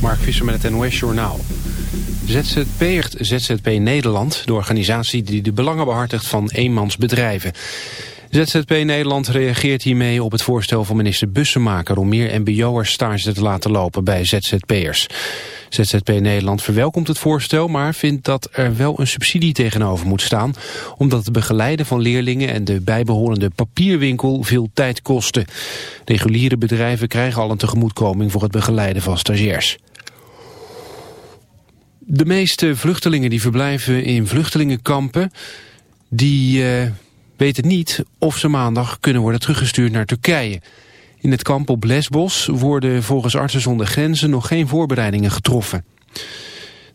Mark Visser met het NOS Journaal. ZZP'ert ZZP Nederland, de organisatie die de belangen behartigt van eenmansbedrijven. ZZP Nederland reageert hiermee op het voorstel van minister Bussemaker... om meer mbo'ers stage te laten lopen bij ZZP'ers. ZZP Nederland verwelkomt het voorstel, maar vindt dat er wel een subsidie tegenover moet staan... omdat het begeleiden van leerlingen en de bijbehorende papierwinkel veel tijd kosten. Reguliere bedrijven krijgen al een tegemoetkoming voor het begeleiden van stagiairs. De meeste vluchtelingen die verblijven in vluchtelingenkampen... die uh, weten niet of ze maandag kunnen worden teruggestuurd naar Turkije. In het kamp op Lesbos worden volgens Artsen zonder Grenzen nog geen voorbereidingen getroffen.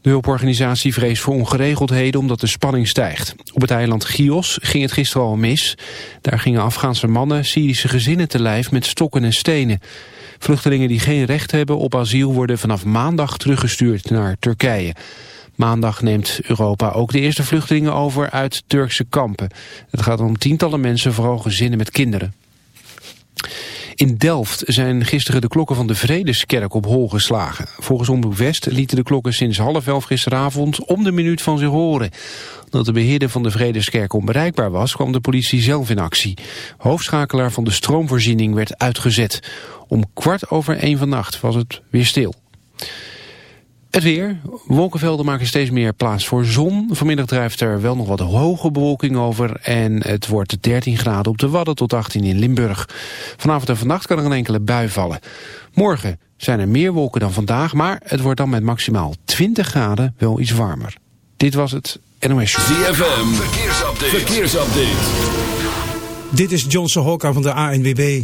De hulporganisatie vreest voor ongeregeldheden omdat de spanning stijgt. Op het eiland Chios ging het gisteren al mis. Daar gingen Afghaanse mannen Syrische gezinnen te lijf met stokken en stenen. Vluchtelingen die geen recht hebben op asiel worden vanaf maandag teruggestuurd naar Turkije. Maandag neemt Europa ook de eerste vluchtelingen over uit Turkse kampen. Het gaat om tientallen mensen, vooral gezinnen met kinderen. In Delft zijn gisteren de klokken van de Vredeskerk op hol geslagen. Volgens Omroep West lieten de klokken sinds half elf gisteravond om de minuut van zich horen. Omdat de beheerder van de Vredeskerk onbereikbaar was, kwam de politie zelf in actie. Hoofdschakelaar van de stroomvoorziening werd uitgezet. Om kwart over één vannacht was het weer stil. Het weer. Wolkenvelden maken steeds meer plaats voor zon. Vanmiddag drijft er wel nog wat hoge bewolking over. En het wordt 13 graden op de Wadden tot 18 in Limburg. Vanavond en vannacht kan er een enkele bui vallen. Morgen zijn er meer wolken dan vandaag. Maar het wordt dan met maximaal 20 graden wel iets warmer. Dit was het NOS Show. ZFM. Verkeersupdate. Verkeersupdate. Dit is Johnson Hokka van de ANWB.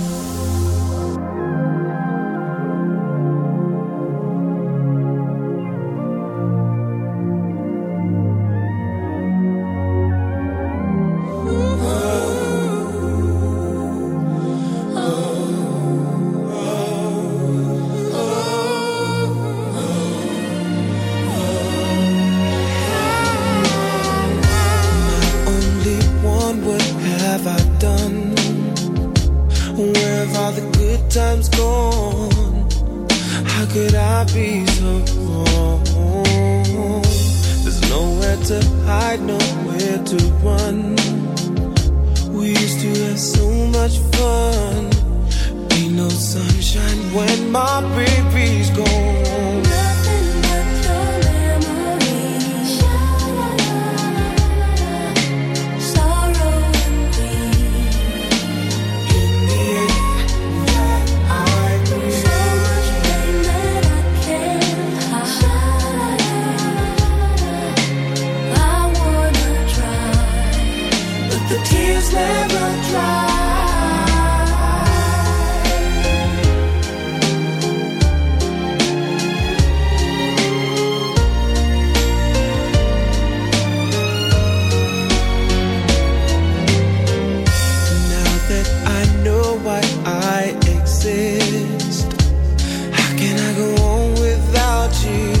you.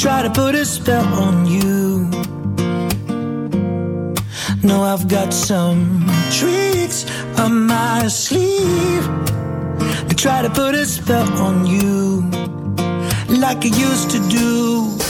try to put a spell on you. No, I've got some tricks up my sleeve to try to put a spell on you like I used to do.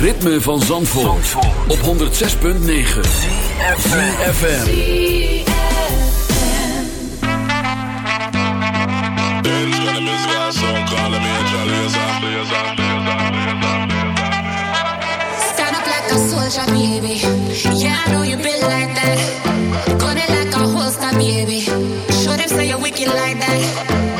ritme van Zandvoort, Zandvoort. op 106.9 CFFM Stand up like a soldier baby. Yeah I know you been like that. Gun it like a holster baby. Show them say you're wicked like that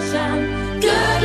sunshine. Good.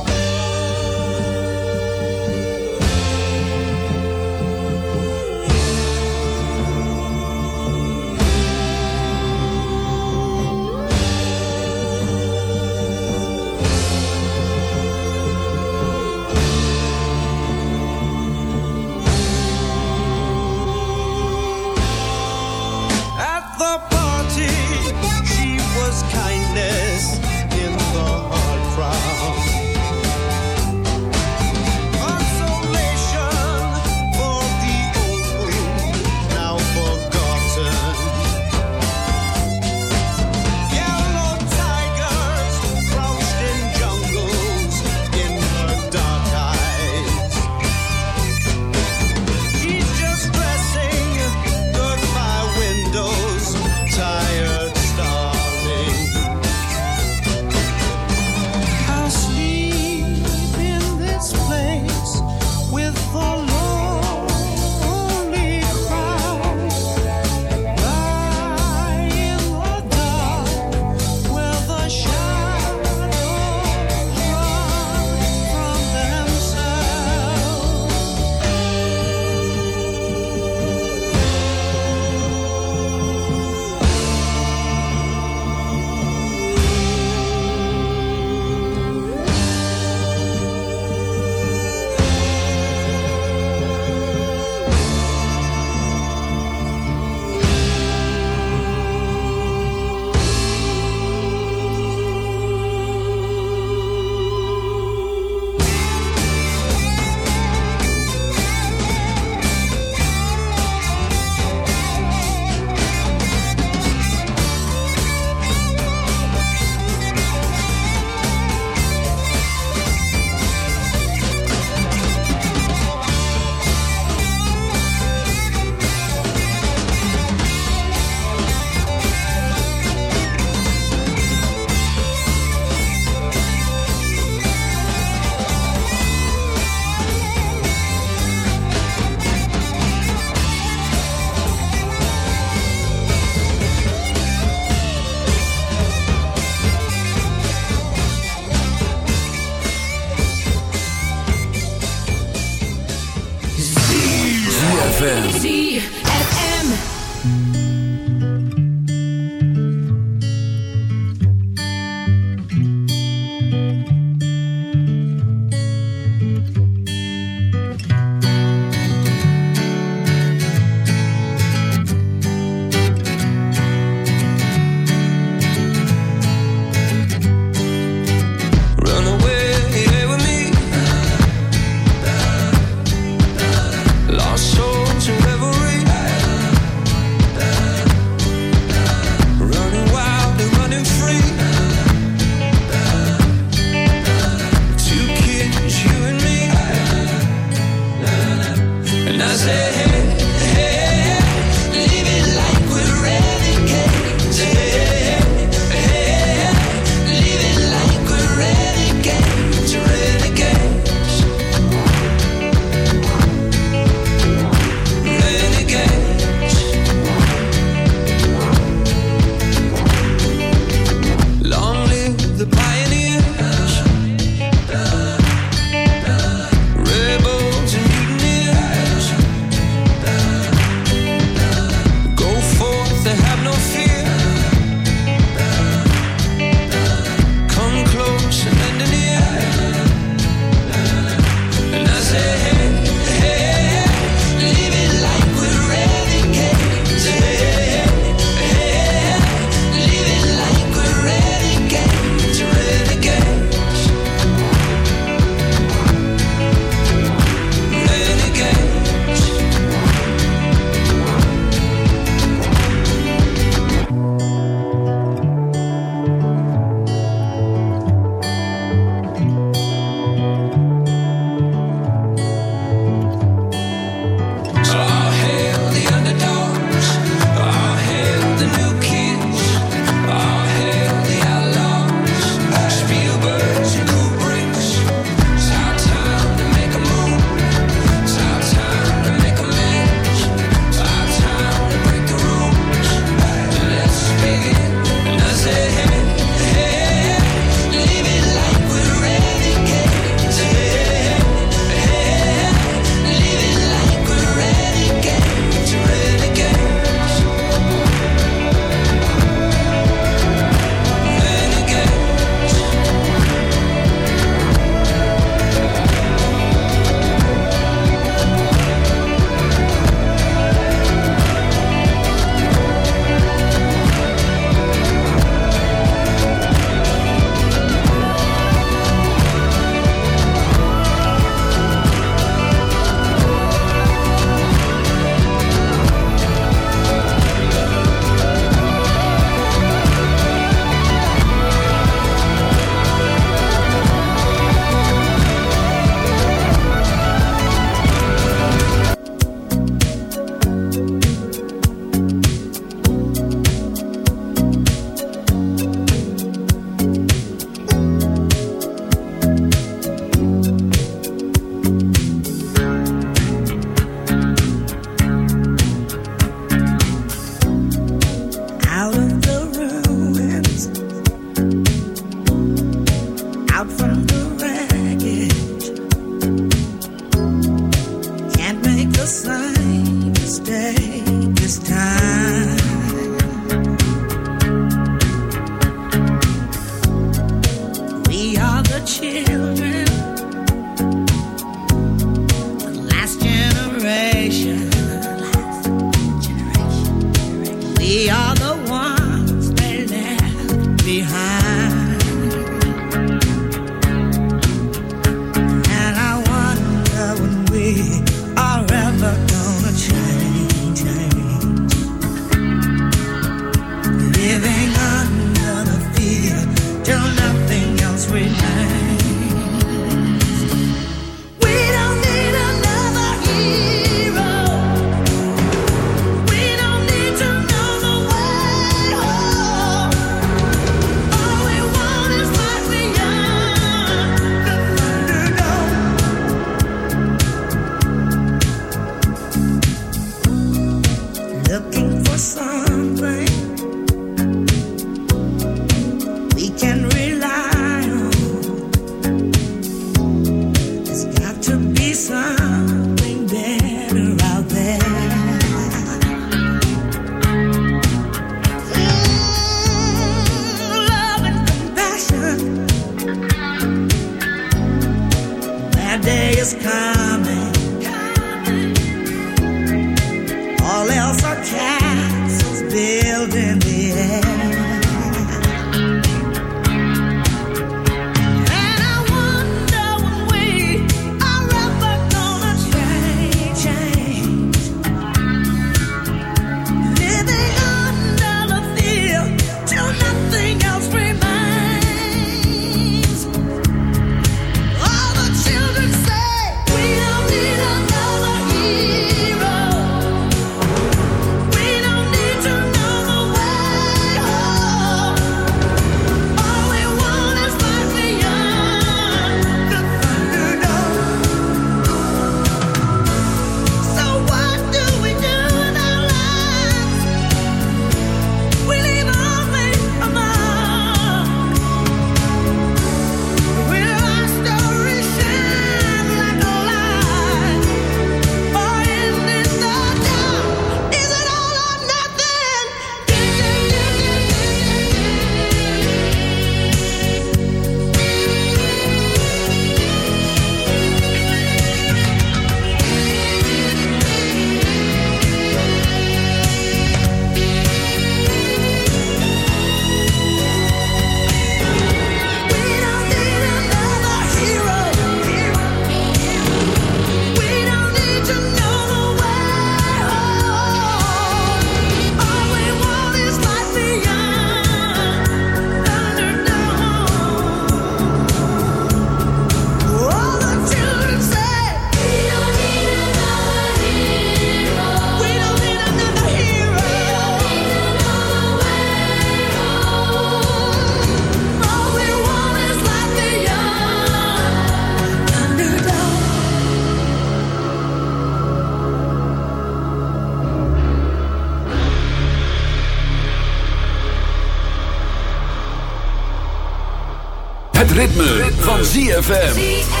Ritme, van ZFM.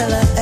And I